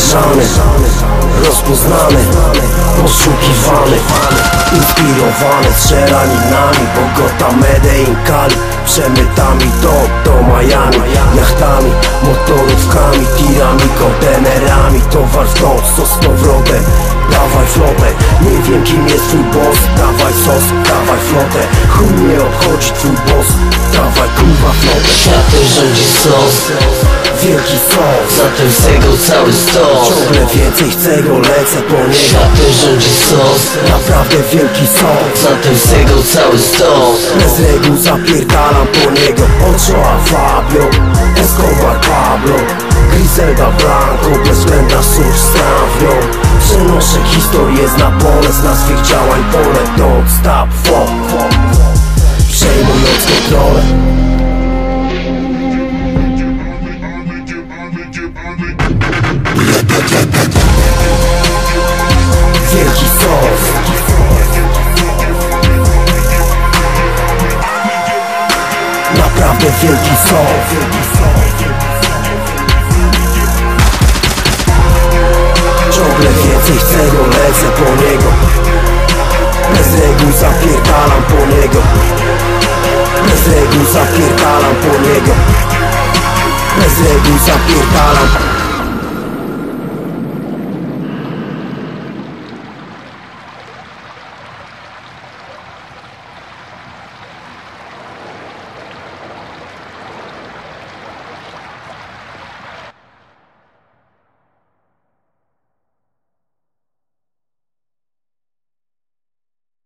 zamierzany Rozpoznany, poszukiwany Inspirowany strzelaninami Bogota, Medellin, Cali Przemytami do, do Miami Jachtami, motorówkami, tirami, kontenerami Towar w noc, sos z powrotem Dawaj flotę, nie wiem kim jest twój boss Dawaj sos, dawaj flotę Chuj mnie obchodzi twój boss Dawaj kurwa flotę. Światem rządzi sos Wielki sos Zatem z tego cały stos. Ciągle więcej chcę go, lecę po niego Światem rządzi sos. Naprawdę wielki sos Zatem z tego cały stos. Bez reguł zapierdalam po niego. Ochoa Fabio Escobar Pablo Griselda Blanco Bezwzględna surf strawio Przenoszę historię z na pole Z na swych działań pole. Non stop fok Przejmując kontrolę Naprawdę wielki sos Ciągle więcej chcę go, lecę po niego. Bez reguł zapierdalam po niego. Bez reguł zapierdalam po niego. Bez reguł zapierdalam